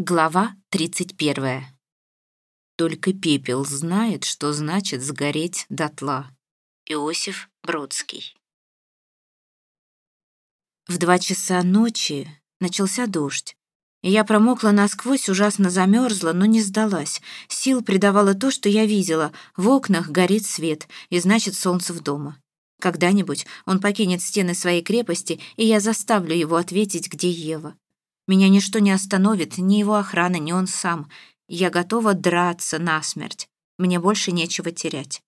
Глава 31. Только пепел знает, что значит сгореть дотла. Иосиф Бродский. В два часа ночи начался дождь. Я промокла насквозь, ужасно замерзла, но не сдалась. Сил придавало то, что я видела. В окнах горит свет, и значит солнце в дома. Когда-нибудь он покинет стены своей крепости, и я заставлю его ответить, где Ева. Меня ничто не остановит, ни его охрана, ни он сам. Я готова драться насмерть. Мне больше нечего терять.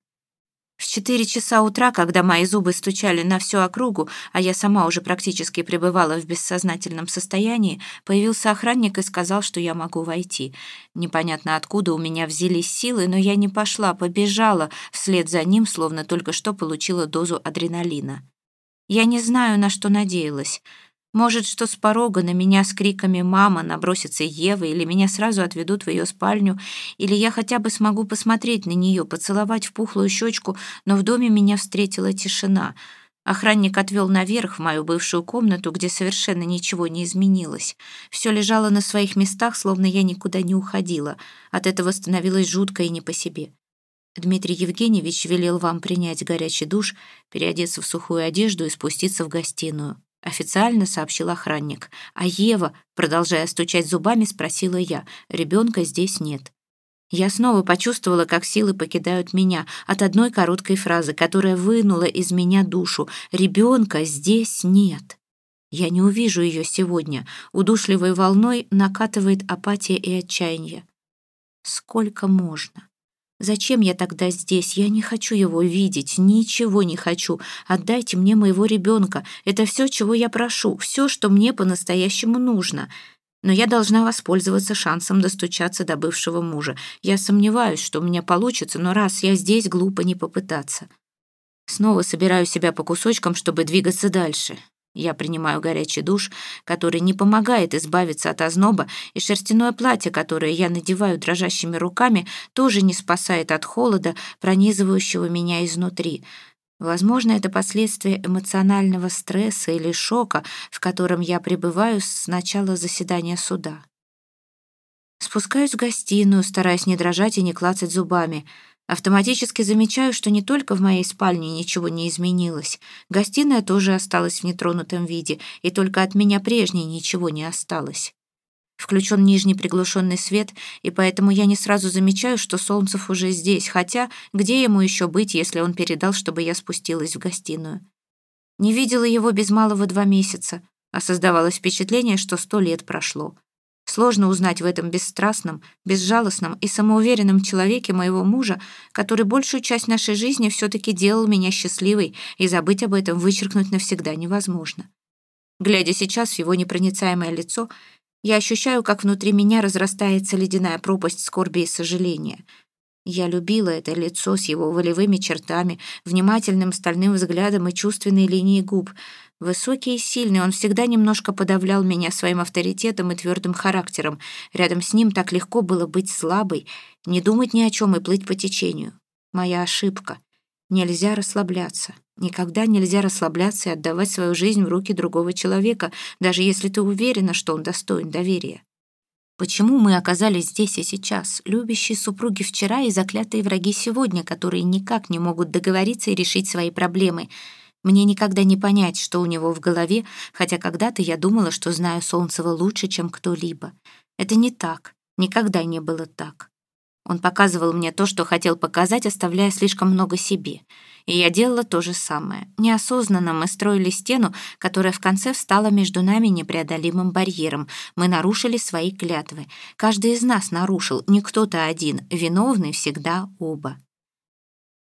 В четыре часа утра, когда мои зубы стучали на всю округу, а я сама уже практически пребывала в бессознательном состоянии, появился охранник и сказал, что я могу войти. Непонятно откуда у меня взялись силы, но я не пошла, побежала вслед за ним, словно только что получила дозу адреналина. Я не знаю, на что надеялась. Может, что с порога на меня с криками «мама» набросится Ева, или меня сразу отведут в ее спальню, или я хотя бы смогу посмотреть на нее, поцеловать в пухлую щечку, но в доме меня встретила тишина. Охранник отвел наверх в мою бывшую комнату, где совершенно ничего не изменилось. Все лежало на своих местах, словно я никуда не уходила. От этого становилось жутко и не по себе. Дмитрий Евгеньевич велел вам принять горячий душ, переодеться в сухую одежду и спуститься в гостиную. — официально сообщил охранник. А Ева, продолжая стучать зубами, спросила я. «Ребенка здесь нет». Я снова почувствовала, как силы покидают меня от одной короткой фразы, которая вынула из меня душу. «Ребенка здесь нет». Я не увижу ее сегодня. Удушливой волной накатывает апатия и отчаяние. Сколько можно? Зачем я тогда здесь? Я не хочу его видеть, ничего не хочу. Отдайте мне моего ребенка. Это все, чего я прошу, все, что мне по-настоящему нужно. Но я должна воспользоваться шансом достучаться до бывшего мужа. Я сомневаюсь, что у меня получится, но раз я здесь, глупо не попытаться. Снова собираю себя по кусочкам, чтобы двигаться дальше. Я принимаю горячий душ, который не помогает избавиться от озноба, и шерстяное платье, которое я надеваю дрожащими руками, тоже не спасает от холода, пронизывающего меня изнутри. Возможно, это последствия эмоционального стресса или шока, в котором я пребываю с начала заседания суда. Спускаюсь в гостиную, стараясь не дрожать и не клацать зубами — Автоматически замечаю, что не только в моей спальне ничего не изменилось. Гостиная тоже осталась в нетронутом виде, и только от меня прежней ничего не осталось. Включен нижний приглушенный свет, и поэтому я не сразу замечаю, что Солнцев уже здесь, хотя где ему еще быть, если он передал, чтобы я спустилась в гостиную? Не видела его без малого два месяца, а создавалось впечатление, что сто лет прошло. Сложно узнать в этом бесстрастном, безжалостном и самоуверенном человеке моего мужа, который большую часть нашей жизни все-таки делал меня счастливой, и забыть об этом, вычеркнуть навсегда невозможно. Глядя сейчас в его непроницаемое лицо, я ощущаю, как внутри меня разрастается ледяная пропасть скорби и сожаления. Я любила это лицо с его волевыми чертами, внимательным стальным взглядом и чувственной линией губ — Высокий и сильный, он всегда немножко подавлял меня своим авторитетом и твердым характером. Рядом с ним так легко было быть слабой, не думать ни о чем и плыть по течению. Моя ошибка. Нельзя расслабляться. Никогда нельзя расслабляться и отдавать свою жизнь в руки другого человека, даже если ты уверена, что он достоин доверия. Почему мы оказались здесь и сейчас, любящие супруги вчера и заклятые враги сегодня, которые никак не могут договориться и решить свои проблемы — мне никогда не понять, что у него в голове, хотя когда-то я думала, что знаю Солнцева лучше, чем кто-либо. Это не так, никогда не было так. Он показывал мне то, что хотел показать, оставляя слишком много себе. И я делала то же самое. Неосознанно мы строили стену, которая в конце встала между нами непреодолимым барьером. Мы нарушили свои клятвы. Каждый из нас нарушил, не кто-то один. Виновны всегда оба.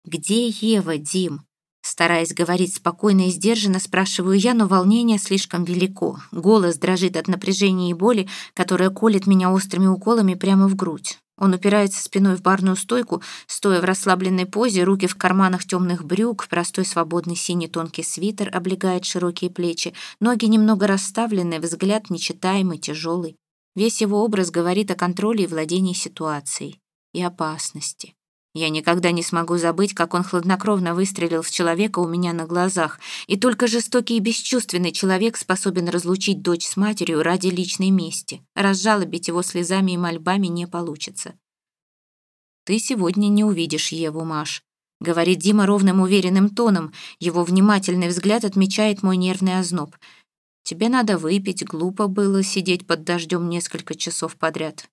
«Где Ева, Дим?» Стараясь говорить спокойно и сдержанно, спрашиваю я, но волнение слишком велико. Голос дрожит от напряжения и боли, которая колет меня острыми уколами прямо в грудь. Он упирается спиной в барную стойку, стоя в расслабленной позе, руки в карманах темных брюк, простой свободный синий тонкий свитер облегает широкие плечи, ноги немного расставлены, взгляд нечитаемый, тяжелый. Весь его образ говорит о контроле и владении ситуацией и опасности. Я никогда не смогу забыть, как он хладнокровно выстрелил в человека у меня на глазах, и только жестокий и бесчувственный человек способен разлучить дочь с матерью ради личной мести. Разжалобить его слезами и мольбами не получится. «Ты сегодня не увидишь Еву, Маш», — говорит Дима ровным уверенным тоном. Его внимательный взгляд отмечает мой нервный озноб. «Тебе надо выпить, глупо было сидеть под дождем несколько часов подряд».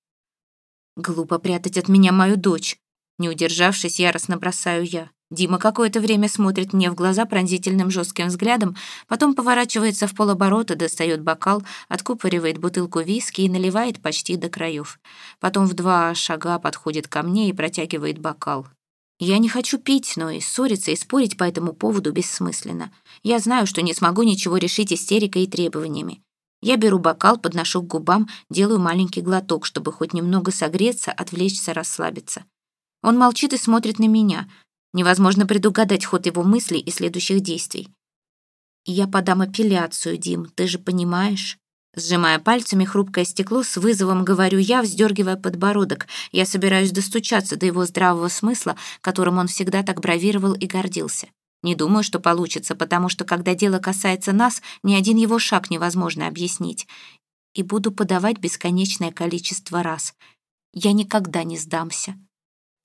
«Глупо прятать от меня мою дочь», не удержавшись, яростно бросаю я. Дима какое-то время смотрит мне в глаза пронзительным жестким взглядом, потом поворачивается в полоборота, достает бокал, откупоривает бутылку виски и наливает почти до краев. Потом в два шага подходит ко мне и протягивает бокал. Я не хочу пить, но и ссориться, и спорить по этому поводу бессмысленно. Я знаю, что не смогу ничего решить истерикой и требованиями. Я беру бокал, подношу к губам, делаю маленький глоток, чтобы хоть немного согреться, отвлечься, расслабиться. Он молчит и смотрит на меня. Невозможно предугадать ход его мыслей и следующих действий. «Я подам апелляцию, Дим, ты же понимаешь?» Сжимая пальцами хрупкое стекло, с вызовом говорю я, вздергивая подбородок. Я собираюсь достучаться до его здравого смысла, которым он всегда так бравировал и гордился. Не думаю, что получится, потому что, когда дело касается нас, ни один его шаг невозможно объяснить. И буду подавать бесконечное количество раз. Я никогда не сдамся.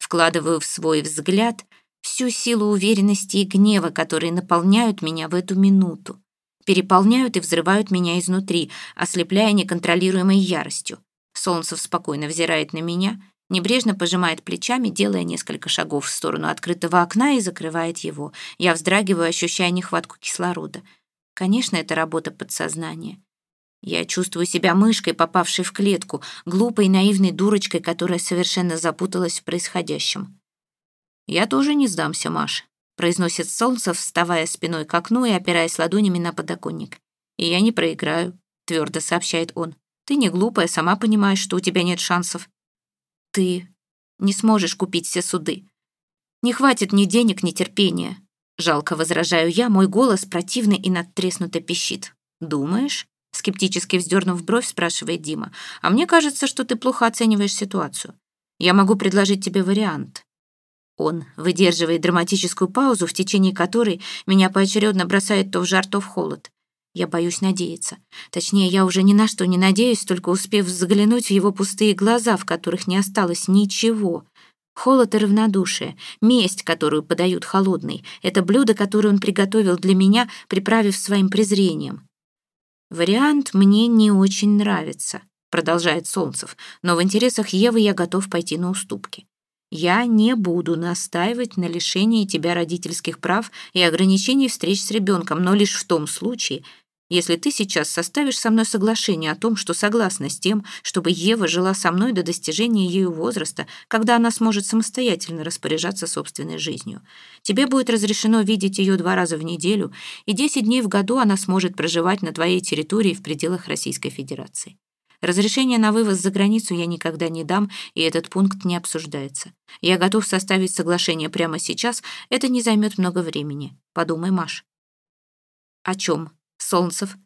Вкладываю в свой взгляд всю силу уверенности и гнева, которые наполняют меня в эту минуту. Переполняют и взрывают меня изнутри, ослепляя неконтролируемой яростью. Солнцев спокойно взирает на меня, небрежно пожимает плечами, делая несколько шагов в сторону открытого окна и закрывает его. Я вздрагиваю, ощущая нехватку кислорода. Конечно, это работа подсознания. Я чувствую себя мышкой, попавшей в клетку, глупой наивной дурочкой, которая совершенно запуталась в происходящем. «Я тоже не сдамся, Маш», — произносит Солнцев, вставая спиной к окну и опираясь ладонями на подоконник. «И я не проиграю», — твердо сообщает он. «Ты не глупая, сама понимаешь, что у тебя нет шансов. Ты не сможешь купить все суды. Не хватит ни денег, ни терпения». Жалко возражаю я, мой голос противный и надтреснуто пищит. «Думаешь?» Скептически вздернув бровь, спрашивает Дима. «А мне кажется, что ты плохо оцениваешь ситуацию. Я могу предложить тебе вариант». Он выдерживает драматическую паузу, в течение которой меня поочередно бросает то в жар, то в холод. Я боюсь надеяться. Точнее, я уже ни на что не надеюсь, только успев заглянуть в его пустые глаза, в которых не осталось ничего. Холод и равнодушие, месть, которую подают холодный, это блюдо, которое он приготовил для меня, приправив своим презрением. «Вариант мне не очень нравится», — продолжает Солнцев, «но в интересах Евы я готов пойти на уступки. Я не буду настаивать на лишении тебя родительских прав и ограничении встреч с ребенком, но лишь в том случае, если ты сейчас составишь со мной соглашение о том, что согласна с тем, чтобы Ева жила со мной до достижения ею возраста, когда она сможет самостоятельно распоряжаться собственной жизнью. Тебе будет разрешено видеть ее два раза в неделю, и 10 дней в году она сможет проживать на твоей территории в пределах Российской Федерации. Разрешение на вывоз за границу я никогда не дам, и этот пункт не обсуждается. Я готов составить соглашение прямо сейчас, это не займет много времени. Подумай, Маш. О чем? Солнцев.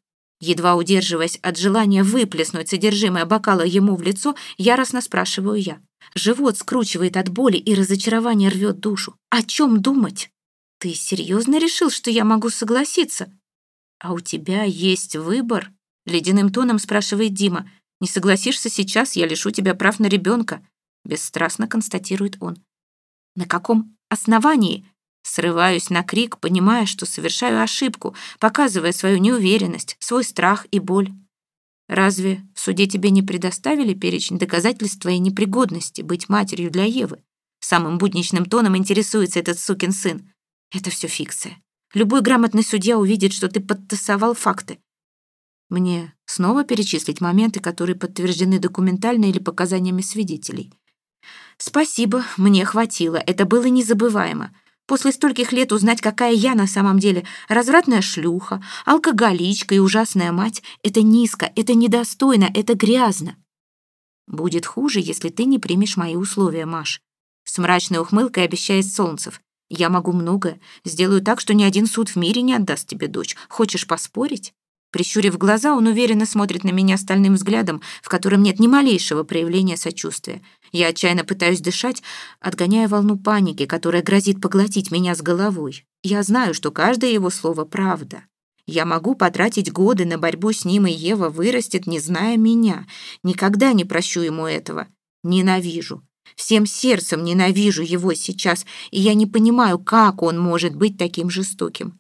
Едва удерживаясь от желания выплеснуть содержимое бокала ему в лицо, яростно спрашиваю я. Живот скручивает от боли и разочарование рвет душу. О чем думать? Ты серьезно решил, что я могу согласиться? А у тебя есть выбор? Ледяным тоном спрашивает Дима. Не согласишься сейчас, я лишу тебя прав на ребенка. Бесстрастно констатирует он. На каком основании? Срываюсь на крик, понимая, что совершаю ошибку, показывая свою неуверенность, свой страх и боль. Разве в суде тебе не предоставили перечень доказательств твоей непригодности быть матерью для Евы? Самым будничным тоном интересуется этот сукин сын. Это все фикция. Любой грамотный судья увидит, что ты подтасовал факты. Мне снова перечислить моменты, которые подтверждены документально или показаниями свидетелей. Спасибо, мне хватило. Это было незабываемо. После стольких лет узнать, какая я на самом деле развратная шлюха, алкоголичка и ужасная мать — это низко, это недостойно, это грязно. Будет хуже, если ты не примешь мои условия, Маш. С мрачной ухмылкой обещает Солнцев. Я могу многое. Сделаю так, что ни один суд в мире не отдаст тебе дочь. Хочешь поспорить? Прищурив глаза, он уверенно смотрит на меня стальным взглядом, в котором нет ни малейшего проявления сочувствия. Я отчаянно пытаюсь дышать, отгоняя волну паники, которая грозит поглотить меня с головой. Я знаю, что каждое его слово — правда. Я могу потратить годы на борьбу с ним, и Ева вырастет, не зная меня. Никогда не прощу ему этого. Ненавижу. Всем сердцем ненавижу его сейчас, и я не понимаю, как он может быть таким жестоким.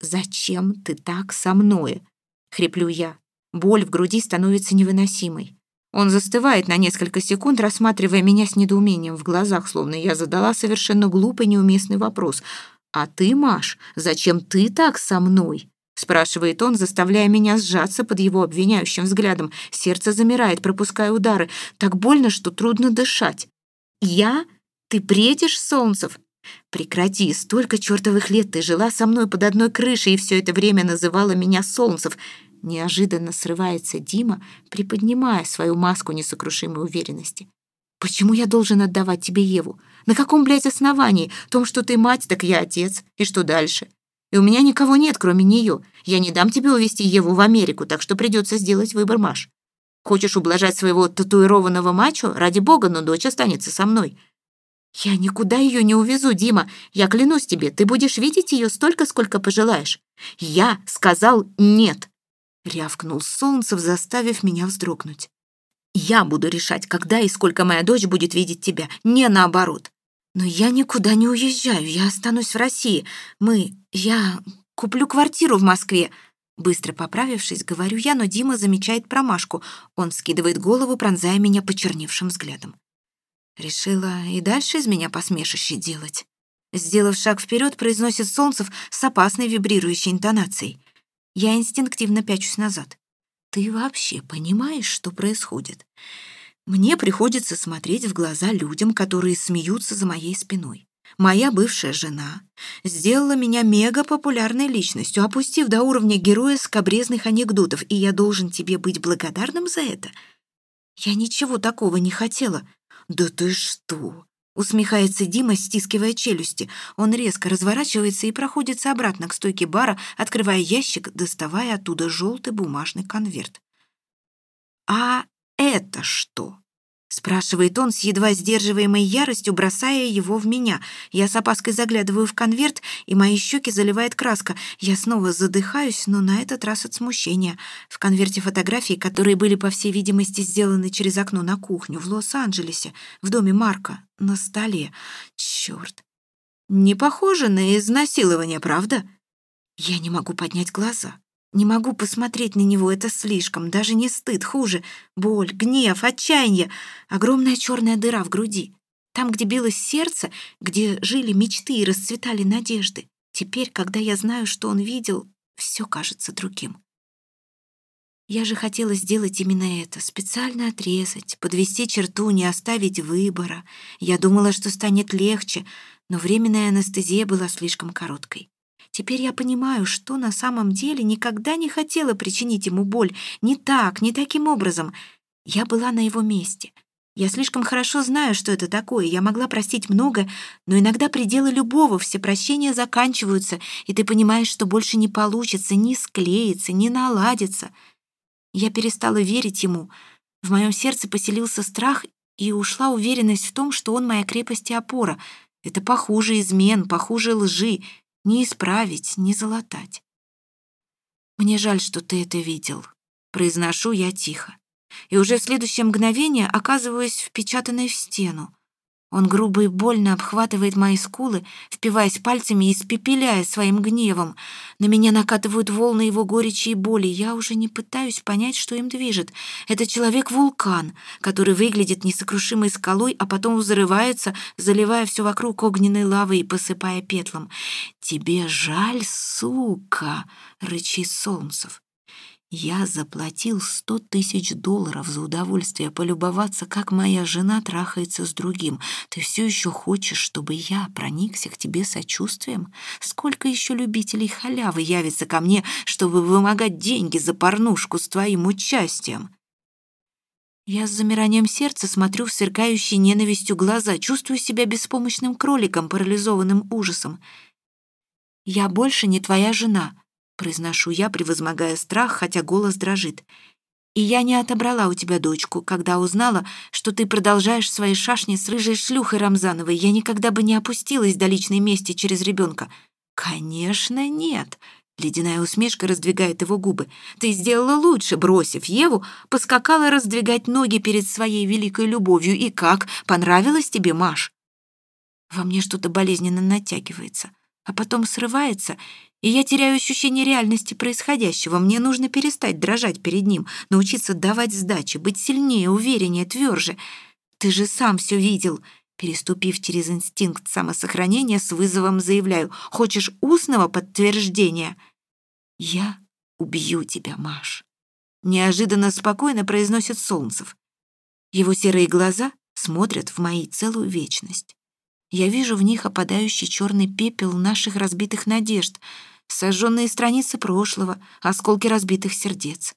«Зачем ты так со мной?» — хриплю я. Боль в груди становится невыносимой. Он застывает на несколько секунд, рассматривая меня с недоумением в глазах, словно я задала совершенно глупый, неуместный вопрос. «А ты, Маш, зачем ты так со мной?» спрашивает он, заставляя меня сжаться под его обвиняющим взглядом. Сердце замирает, пропуская удары. Так больно, что трудно дышать. «Я? Ты бредишь, Солнцев?» «Прекрати, столько чертовых лет ты жила со мной под одной крышей и все это время называла меня Солнцев. Неожиданно срывается Дима, приподнимая свою маску несокрушимой уверенности. «Почему я должен отдавать тебе Еву? На каком, блядь, основании? Том, что ты мать, так я отец. И что дальше? И у меня никого нет, кроме нее. Я не дам тебе увезти Еву в Америку, так что придется сделать выбор, Маш. Хочешь ублажать своего татуированного мачо? Ради бога, но дочь останется со мной. Я никуда ее не увезу, Дима. Я клянусь тебе, ты будешь видеть ее столько, сколько пожелаешь. Я сказал нет. Рявкнул Солнцев, заставив меня вздрогнуть. «Я буду решать, когда и сколько моя дочь будет видеть тебя, не наоборот. Но я никуда не уезжаю, я останусь в России. Мы... Я куплю квартиру в Москве». Быстро поправившись, говорю я, но Дима замечает промашку. Он скидывает голову, пронзая меня почерневшим взглядом. Решила и дальше из меня посмешище делать. Сделав шаг вперед, произносит Солнцев с опасной вибрирующей интонацией. Я инстинктивно пячусь назад. Ты вообще понимаешь, что происходит? Мне приходится смотреть в глаза людям, которые смеются за моей спиной. Моя бывшая жена сделала меня мега-популярной личностью, опустив до уровня героя скобрезных анекдотов, и я должен тебе быть благодарным за это. Я ничего такого не хотела. Да ты что? Усмехается Дима, стискивая челюсти. Он резко разворачивается и проходится обратно к стойке бара, открывая ящик, доставая оттуда желтый бумажный конверт. «А это что?» Спрашивает он с едва сдерживаемой яростью, бросая его в меня. Я с опаской заглядываю в конверт, и мои щеки заливает краска. Я снова задыхаюсь, но на этот раз от смущения. В конверте фотографии, которые были, по всей видимости, сделаны через окно на кухню в Лос-Анджелесе, в доме Марка, на столе. Черт. Не похоже на изнасилование, правда? Я не могу поднять глаза. Не могу посмотреть на него, это слишком, даже не стыд, хуже. Боль, гнев, отчаяние, огромная черная дыра в груди. Там, где билось сердце, где жили мечты и расцветали надежды. Теперь, когда я знаю, что он видел, все кажется другим. Я же хотела сделать именно это, специально отрезать, подвести черту, не оставить выбора. Я думала, что станет легче, но временная анестезия была слишком короткой. Теперь я понимаю, что на самом деле никогда не хотела причинить ему боль. Не так, не таким образом. Я была на его месте. Я слишком хорошо знаю, что это такое. Я могла простить много, но иногда пределы любого все прощения заканчиваются, и ты понимаешь, что больше не получится, не склеится, не наладится. Я перестала верить ему. В моем сердце поселился страх, и ушла уверенность в том, что он моя крепость и опора. Это похуже измен, похуже лжи, не исправить, не залатать. «Мне жаль, что ты это видел», — произношу я тихо. И уже в следующее мгновение оказываюсь впечатанной в стену. Он грубо и больно обхватывает мои скулы, впиваясь пальцами и испепеляя своим гневом. На меня накатывают волны его горечи и боли. Я уже не пытаюсь понять, что им движет. Это человек-вулкан, который выглядит несокрушимой скалой, а потом взрывается, заливая все вокруг огненной лавой и посыпая петлом. «Тебе жаль, сука!» — рычит Солнцев. Я заплатил сто тысяч долларов за удовольствие полюбоваться, как моя жена трахается с другим. Ты все еще хочешь, чтобы я проникся к тебе сочувствием? Сколько еще любителей халявы явится ко мне, чтобы вымогать деньги за порнушку с твоим участием?» Я с замиранием сердца смотрю в сверкающие ненавистью глаза, чувствую себя беспомощным кроликом, парализованным ужасом. «Я больше не твоя жена», произношу я, превозмогая страх, хотя голос дрожит. И я не отобрала у тебя дочку, когда узнала, что ты продолжаешь свои шашни с рыжей шлюхой Рамзановой. Я никогда бы не опустилась до личной мести через ребенка. Конечно, нет. Ледяная усмешка раздвигает его губы. Ты сделала лучше, бросив Еву, поскакала раздвигать ноги перед своей великой любовью. И как? Понравилось тебе, Маш? Во мне что-то болезненно натягивается, а потом срывается, и я теряю ощущение реальности происходящего. Мне нужно перестать дрожать перед ним, научиться давать сдачи, быть сильнее, увереннее, тверже. Ты же сам все видел. Переступив через инстинкт самосохранения, с вызовом заявляю. Хочешь устного подтверждения? Я убью тебя, Маш. Неожиданно спокойно произносит Солнцев. Его серые глаза смотрят в мои целую вечность. Я вижу в них опадающий черный пепел наших разбитых надежд, сожженные страницы прошлого, осколки разбитых сердец.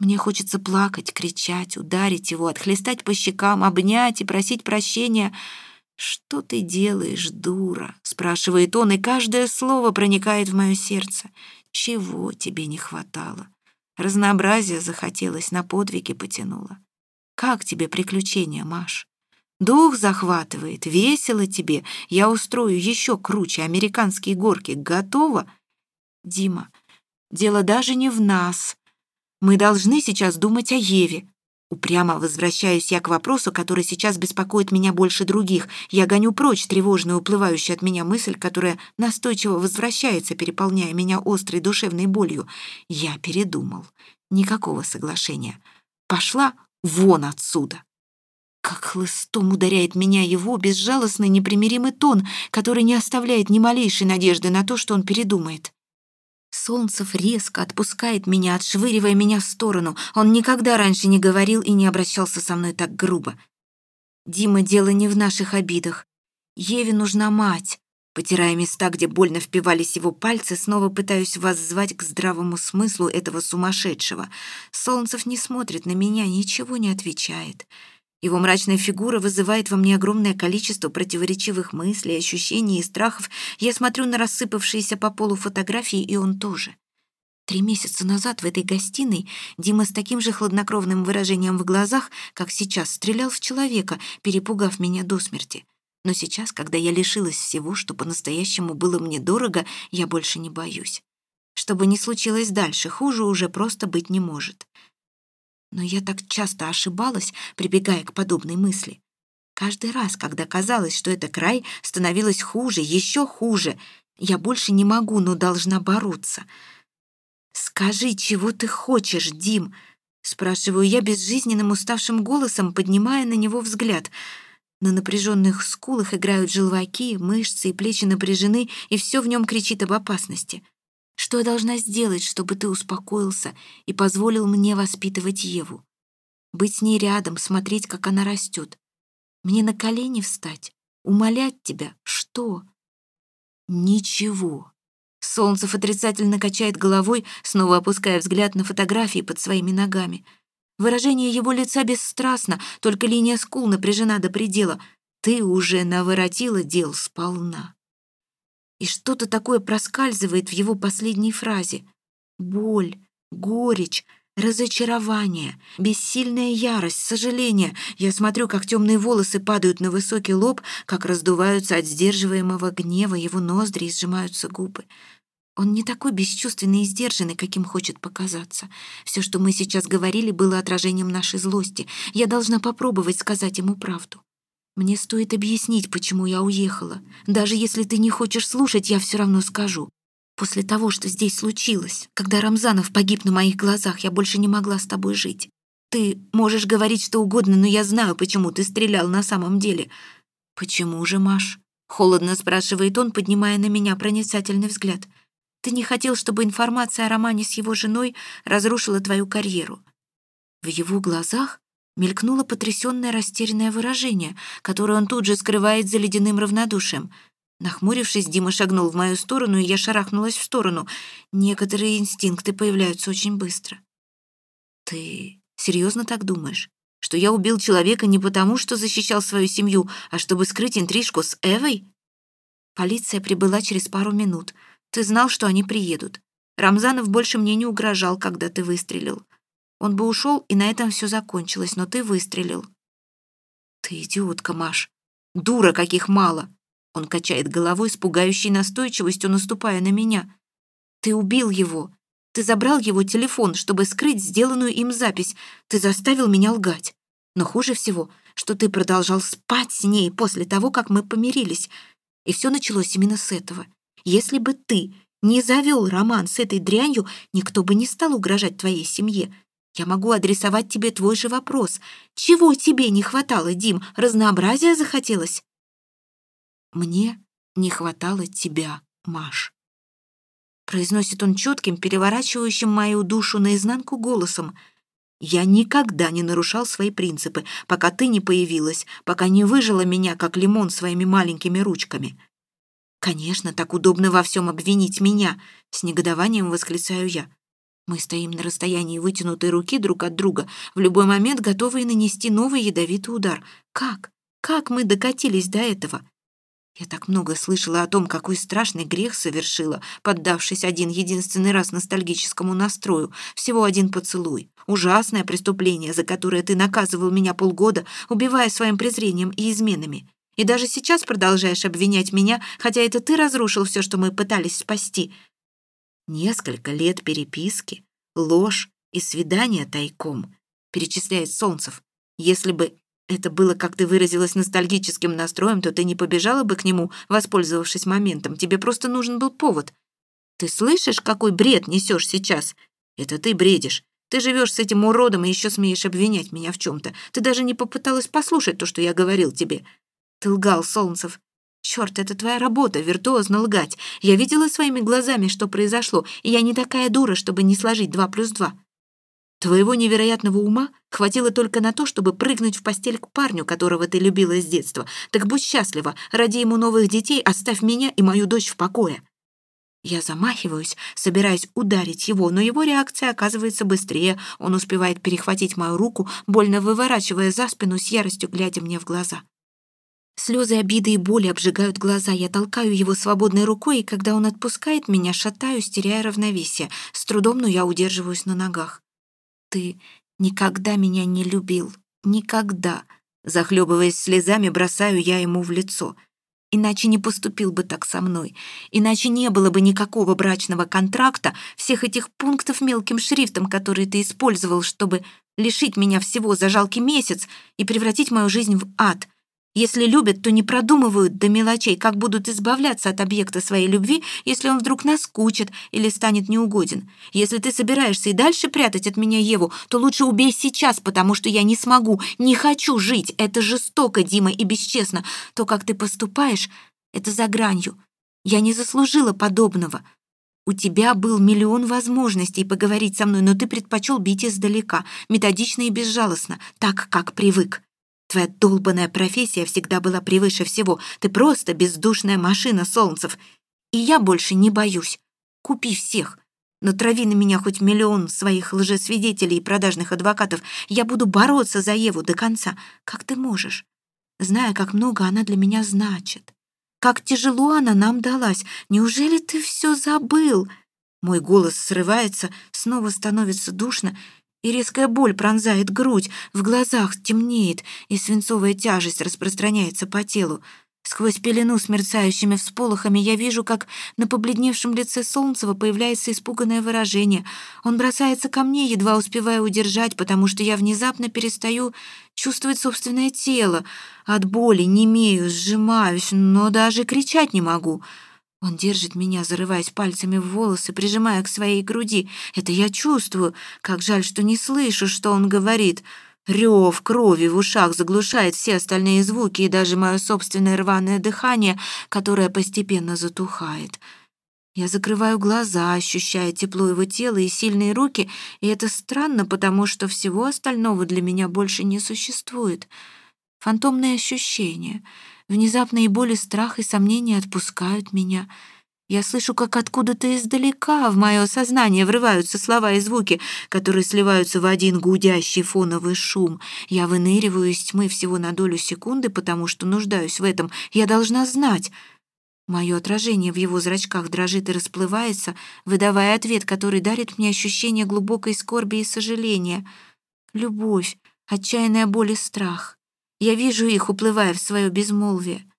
Мне хочется плакать, кричать, ударить его, отхлестать по щекам, обнять и просить прощения. «Что ты делаешь, дура?» — спрашивает он, и каждое слово проникает в мое сердце. «Чего тебе не хватало?» Разнообразие захотелось, на подвиги потянуло. «Как тебе приключения, Маш?» Дух захватывает, весело тебе. Я устрою еще круче американские горки. Готово? Дима, дело даже не в нас. Мы должны сейчас думать о Еве. Упрямо возвращаюсь я к вопросу, который сейчас беспокоит меня больше других. Я гоню прочь тревожную, уплывающую от меня мысль, которая настойчиво возвращается, переполняя меня острой душевной болью. Я передумал. Никакого соглашения. Пошла вон отсюда. Как хлыстом ударяет меня его безжалостный непримиримый тон, который не оставляет ни малейшей надежды на то, что он передумает. Солнцев резко отпускает меня, отшвыривая меня в сторону. Он никогда раньше не говорил и не обращался со мной так грубо. «Дима, дело не в наших обидах. Еве нужна мать». Потирая места, где больно впивались его пальцы, снова пытаюсь воззвать к здравому смыслу этого сумасшедшего. Солнцев не смотрит на меня, ничего не отвечает. Его мрачная фигура вызывает во мне огромное количество противоречивых мыслей, ощущений и страхов. Я смотрю на рассыпавшиеся по полу фотографии, и он тоже. Три месяца назад в этой гостиной Дима с таким же хладнокровным выражением в глазах, как сейчас, стрелял в человека, перепугав меня до смерти. Но сейчас, когда я лишилась всего, что по-настоящему было мне дорого, я больше не боюсь. Что бы ни случилось дальше, хуже уже просто быть не может. Но я так часто ошибалась, прибегая к подобной мысли. Каждый раз, когда казалось, что это край, становилось хуже, еще хуже. Я больше не могу, но должна бороться. «Скажи, чего ты хочешь, Дим?» Спрашиваю я безжизненным уставшим голосом, поднимая на него взгляд. На напряженных скулах играют желваки, мышцы и плечи напряжены, и все в нем кричит об опасности. Что я должна сделать, чтобы ты успокоился и позволил мне воспитывать Еву? Быть с ней рядом, смотреть, как она растет. Мне на колени встать, умолять тебя. Что? Ничего. Солнцев отрицательно качает головой, снова опуская взгляд на фотографии под своими ногами. Выражение его лица бесстрастно, только линия скул напряжена до предела. Ты уже наворотила дел сполна. И что-то такое проскальзывает в его последней фразе. Боль, горечь, разочарование, бессильная ярость, сожаление. Я смотрю, как темные волосы падают на высокий лоб, как раздуваются от сдерживаемого гнева его ноздри и сжимаются губы. Он не такой бесчувственный и сдержанный, каким хочет показаться. Все, что мы сейчас говорили, было отражением нашей злости. Я должна попробовать сказать ему правду. Мне стоит объяснить, почему я уехала. Даже если ты не хочешь слушать, я все равно скажу. После того, что здесь случилось, когда Рамзанов погиб на моих глазах, я больше не могла с тобой жить. Ты можешь говорить что угодно, но я знаю, почему ты стрелял на самом деле. Почему же, Маш? Холодно спрашивает он, поднимая на меня проницательный взгляд. Ты не хотел, чтобы информация о романе с его женой разрушила твою карьеру. В его глазах Мелькнуло потрясённое растерянное выражение, которое он тут же скрывает за ледяным равнодушием. Нахмурившись, Дима шагнул в мою сторону, и я шарахнулась в сторону. Некоторые инстинкты появляются очень быстро. «Ты серьезно так думаешь? Что я убил человека не потому, что защищал свою семью, а чтобы скрыть интрижку с Эвой?» Полиция прибыла через пару минут. Ты знал, что они приедут. Рамзанов больше мне не угрожал, когда ты выстрелил. Он бы ушел, и на этом все закончилось, но ты выстрелил. Ты идиотка, Маш. Дура, каких мало. Он качает головой с пугающей настойчивостью, наступая на меня. Ты убил его. Ты забрал его телефон, чтобы скрыть сделанную им запись. Ты заставил меня лгать. Но хуже всего, что ты продолжал спать с ней после того, как мы помирились. И все началось именно с этого. Если бы ты не завел роман с этой дрянью, никто бы не стал угрожать твоей семье. Я могу адресовать тебе твой же вопрос. Чего тебе не хватало, Дим? Разнообразия захотелось? Мне не хватало тебя, Маш. Произносит он четким, переворачивающим мою душу наизнанку голосом. Я никогда не нарушал свои принципы, пока ты не появилась, пока не выжила меня, как лимон, своими маленькими ручками. Конечно, так удобно во всем обвинить меня, с негодованием восклицаю я. Мы стоим на расстоянии вытянутой руки друг от друга, в любой момент готовые нанести новый ядовитый удар. Как? Как мы докатились до этого? Я так много слышала о том, какой страшный грех совершила, поддавшись один единственный раз ностальгическому настрою. Всего один поцелуй. Ужасное преступление, за которое ты наказывал меня полгода, убивая своим презрением и изменами. И даже сейчас продолжаешь обвинять меня, хотя это ты разрушил все, что мы пытались спасти. Несколько лет переписки, ложь и свидания тайком, перечисляет Солнцев. Если бы это было, как ты выразилась, ностальгическим настроем, то ты не побежала бы к нему, воспользовавшись моментом. Тебе просто нужен был повод. Ты слышишь, какой бред несешь сейчас? Это ты бредишь. Ты живешь с этим уродом и еще смеешь обвинять меня в чем-то. Ты даже не попыталась послушать то, что я говорил тебе. Ты лгал, Солнцев. Черт, это твоя работа, виртуозно лгать. Я видела своими глазами, что произошло, и я не такая дура, чтобы не сложить два плюс два. Твоего невероятного ума хватило только на то, чтобы прыгнуть в постель к парню, которого ты любила с детства. Так будь счастлива, ради ему новых детей оставь меня и мою дочь в покое. Я замахиваюсь, собираясь ударить его, но его реакция оказывается быстрее. Он успевает перехватить мою руку, больно выворачивая за спину с яростью, глядя мне в глаза. Слезы обиды и боли обжигают глаза. Я толкаю его свободной рукой, и когда он отпускает меня, шатаюсь, теряя равновесие. С трудом, но я удерживаюсь на ногах. «Ты никогда меня не любил. Никогда!» Захлебываясь слезами, бросаю я ему в лицо. Иначе не поступил бы так со мной. Иначе не было бы никакого брачного контракта, всех этих пунктов мелким шрифтом, которые ты использовал, чтобы лишить меня всего за жалкий месяц и превратить мою жизнь в ад. Если любят, то не продумывают до мелочей, как будут избавляться от объекта своей любви, если он вдруг наскучит или станет неугоден. Если ты собираешься и дальше прятать от меня Еву, то лучше убей сейчас, потому что я не смогу, не хочу жить. Это жестоко, Дима, и бесчестно. То, как ты поступаешь, это за гранью. Я не заслужила подобного. У тебя был миллион возможностей поговорить со мной, но ты предпочел бить издалека, методично и безжалостно, так, как привык. Твоя долбанная профессия всегда была превыше всего. Ты просто бездушная машина, Солнцев. И я больше не боюсь. Купи всех. Натрави на меня хоть миллион своих лжесвидетелей и продажных адвокатов. Я буду бороться за Еву до конца. Как ты можешь? Зная, как много она для меня значит. Как тяжело она нам далась. Неужели ты все забыл?» Мой голос срывается, снова становится душно, и резкая боль пронзает грудь, в глазах темнеет, и свинцовая тяжесть распространяется по телу. Сквозь пелену с мерцающими всполохами я вижу, как на побледневшем лице Солнцева появляется испуганное выражение. Он бросается ко мне, едва успевая удержать, потому что я внезапно перестаю чувствовать собственное тело. От боли немею, сжимаюсь, но даже кричать не могу. Он держит меня, зарываясь пальцами в волосы, прижимая к своей груди. Это я чувствую. Как жаль, что не слышу, что он говорит. Рев крови в ушах заглушает все остальные звуки и даже мое собственное рваное дыхание, которое постепенно затухает. Я закрываю глаза, ощущая тепло его тела и сильные руки, и это странно, потому что всего остального для меня больше не существует. Фантомные ощущения — Внезапные боли, страх и сомнения отпускают меня. Я слышу, как откуда-то издалека в мое сознание врываются слова и звуки, которые сливаются в один гудящий фоновый шум. Я выныриваю из тьмы всего на долю секунды, потому что нуждаюсь в этом. Я должна знать. Мое отражение в его зрачках дрожит и расплывается, выдавая ответ, который дарит мне ощущение глубокой скорби и сожаления. Любовь, отчаянная боль и страх. Я вижу их, уплывая в свое безмолвие.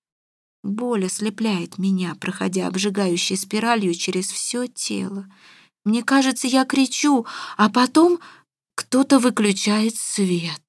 Боль ослепляет меня, проходя обжигающей спиралью через все тело. Мне кажется, я кричу, а потом кто-то выключает свет.